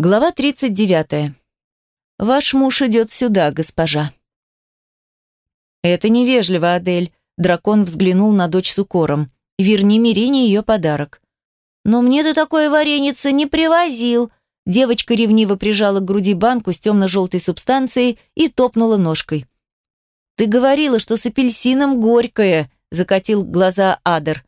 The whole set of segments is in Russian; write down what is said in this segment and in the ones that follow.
Глава 39. «Ваш муж идет сюда, госпожа». «Это невежливо, Адель», — дракон взглянул на дочь с укором. «Верни Мирине ее подарок». «Но мне ты такое вареница не привозил», Девочка ревниво прижала к груди банку с темно-желтой субстанцией и топнула ножкой. «Ты говорила, что с апельсином горькое», — закатил глаза Адер.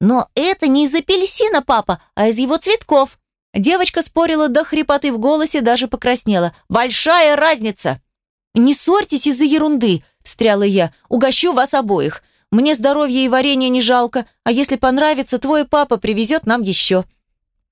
«Но это не из апельсина, папа, а из его цветков». Девочка спорила до хрипоты в голосе, даже покраснела. «Большая разница!» «Не ссорьтесь из-за ерунды», — встряла я. «Угощу вас обоих. Мне здоровья и варенья не жалко, а если понравится, твой папа привезет нам еще».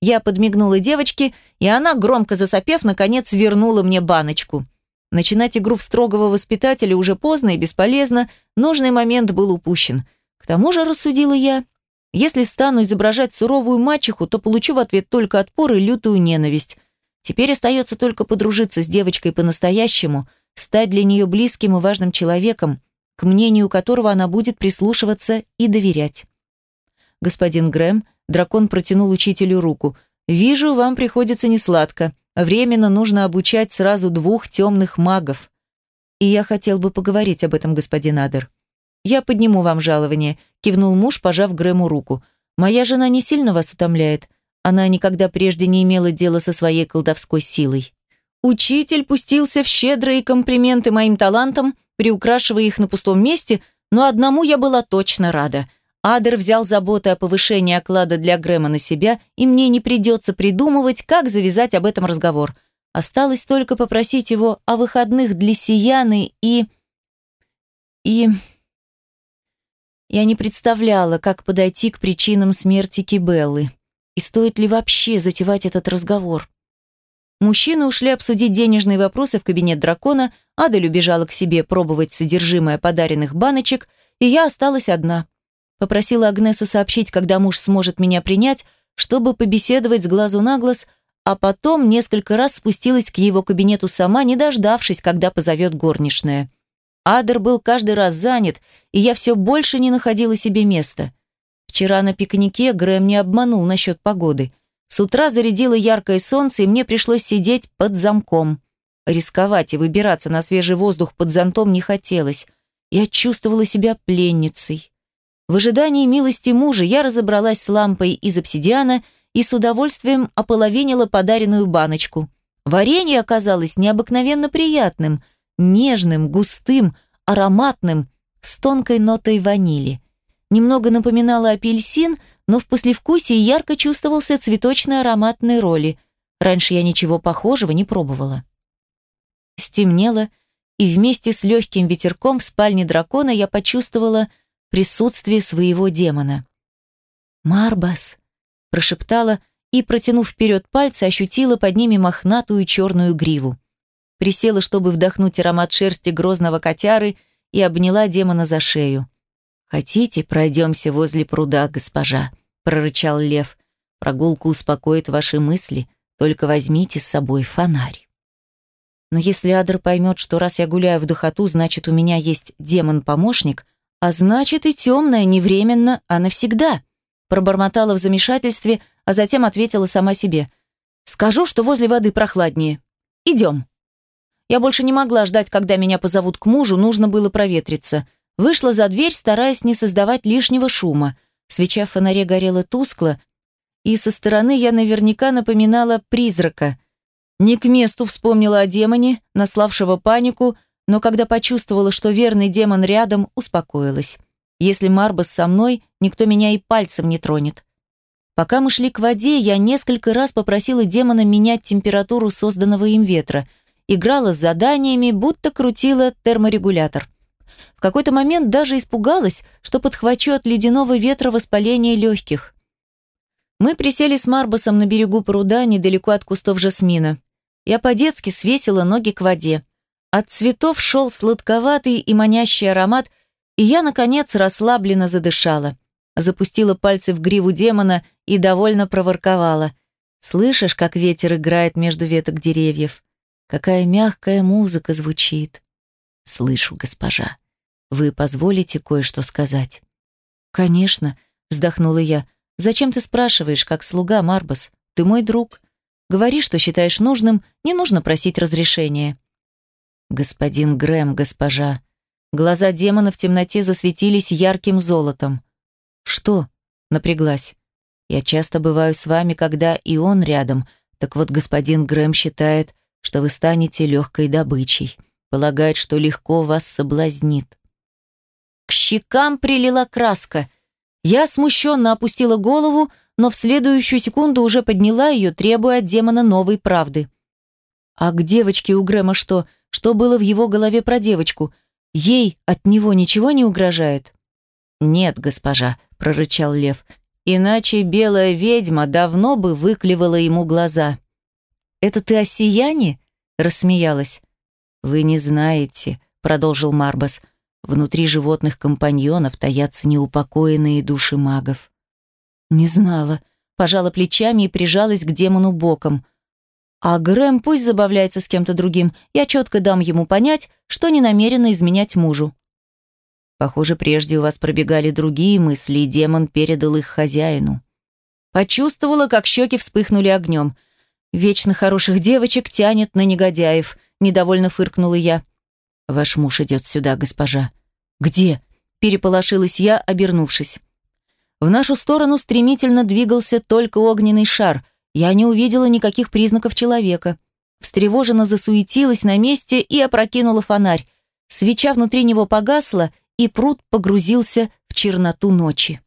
Я подмигнула девочке, и она, громко засопев, наконец вернула мне баночку. Начинать игру в строгого воспитателя уже поздно и бесполезно, нужный момент был упущен. К тому же, рассудила я, если стану изображать суровую мачеху, то получу в ответ только отпор и лютую ненависть. Теперь остается только подружиться с девочкой по-настоящему, стать для нее близким и важным человеком, к мнению которого она будет прислушиваться и доверять. Господин Грэм Дракон протянул учителю руку. «Вижу, вам приходится несладко. Временно нужно обучать сразу двух темных магов. И я хотел бы поговорить об этом, господин Адер». «Я подниму вам жалование», – кивнул муж, пожав Грэму руку. «Моя жена не сильно вас утомляет. Она никогда прежде не имела дела со своей колдовской силой». Учитель пустился в щедрые комплименты моим талантам, приукрашивая их на пустом месте, но одному я была точно рада – Адер взял заботы о повышении оклада для Грэма на себя, и мне не придется придумывать, как завязать об этом разговор. Осталось только попросить его о выходных для Сияны и... И... Я не представляла, как подойти к причинам смерти Кибеллы. И стоит ли вообще затевать этот разговор? Мужчины ушли обсудить денежные вопросы в кабинет дракона, Адель убежала к себе пробовать содержимое подаренных баночек, и я осталась одна. Попросила Агнесу сообщить, когда муж сможет меня принять, чтобы побеседовать с глазу на глаз, а потом несколько раз спустилась к его кабинету сама, не дождавшись, когда позовет горничная. Адер был каждый раз занят, и я все больше не находила себе места. Вчера на пикнике Грэм не обманул насчет погоды. С утра зарядило яркое солнце, и мне пришлось сидеть под замком. Рисковать и выбираться на свежий воздух под зонтом не хотелось. Я чувствовала себя пленницей. В ожидании милости мужа я разобралась с лампой из обсидиана и с удовольствием ополовинила подаренную баночку. Варенье оказалось необыкновенно приятным, нежным, густым, ароматным, с тонкой нотой ванили. Немного напоминало апельсин, но в послевкусии ярко чувствовался цветочный ароматной роли. Раньше я ничего похожего не пробовала. Стемнело, и вместе с легким ветерком в спальне дракона я почувствовала – присутствие своего демона. «Марбас!» – прошептала и, протянув вперед пальцы, ощутила под ними мохнатую черную гриву. Присела, чтобы вдохнуть аромат шерсти грозного котяры и обняла демона за шею. «Хотите, пройдемся возле пруда, госпожа?» – прорычал лев. «Прогулка успокоит ваши мысли, только возьмите с собой фонарь». Но если Адр поймет, что раз я гуляю в духоту, значит, у меня есть демон-помощник, а значит, и темная не временно, а навсегда. Пробормотала в замешательстве, а затем ответила сама себе. Скажу, что возле воды прохладнее. Идем. Я больше не могла ждать, когда меня позовут к мужу, нужно было проветриться. Вышла за дверь, стараясь не создавать лишнего шума. Свеча в фонаре горела тускло, и со стороны я наверняка напоминала призрака. Не к месту вспомнила о демоне, наславшего панику, но когда почувствовала, что верный демон рядом, успокоилась. Если Марбас со мной, никто меня и пальцем не тронет. Пока мы шли к воде, я несколько раз попросила демона менять температуру созданного им ветра, играла с заданиями, будто крутила терморегулятор. В какой-то момент даже испугалась, что подхвачу от ледяного ветра воспаление легких. Мы присели с Марбасом на берегу пруда, недалеко от кустов жасмина. Я по-детски свесила ноги к воде. От цветов шел сладковатый и манящий аромат, и я, наконец, расслабленно задышала. Запустила пальцы в гриву демона и довольно проворковала. «Слышишь, как ветер играет между веток деревьев? Какая мягкая музыка звучит!» «Слышу, госпожа. Вы позволите кое-что сказать?» «Конечно», — вздохнула я. «Зачем ты спрашиваешь, как слуга, Марбас? Ты мой друг. Говори, что считаешь нужным, не нужно просить разрешения. Господин Грэм, госпожа. Глаза демона в темноте засветились ярким золотом. Что? Напряглась. Я часто бываю с вами, когда и он рядом. Так вот, господин Грэм считает, что вы станете легкой добычей. Полагает, что легко вас соблазнит. К щекам прилила краска. Я смущенно опустила голову, но в следующую секунду уже подняла ее, требуя от демона новой правды. А к девочке у Грэма что? Что было в его голове про девочку? Ей от него ничего не угрожает? «Нет, госпожа», — прорычал лев, «иначе белая ведьма давно бы выклевала ему глаза». «Это ты о сиянии?» — рассмеялась. «Вы не знаете», — продолжил Марбас, «внутри животных компаньонов таятся неупокоенные души магов». «Не знала», — пожала плечами и прижалась к демону боком. «А Грэм пусть забавляется с кем-то другим, я четко дам ему понять, что не намерена изменять мужу». Похоже, прежде у вас пробегали другие мысли, и демон передал их хозяину. Почувствовала, как щеки вспыхнули огнем. Вечно хороших девочек тянет на негодяев, недовольно фыркнула я. Ваш муж идет сюда, госпожа. Где? Переполошилась я, обернувшись. В нашу сторону стремительно двигался только огненный шар. Я не увидела никаких признаков человека. Встревоженно засуетилась на месте и опрокинула фонарь. Свеча внутри него погасла, и пруд погрузился в черноту ночи.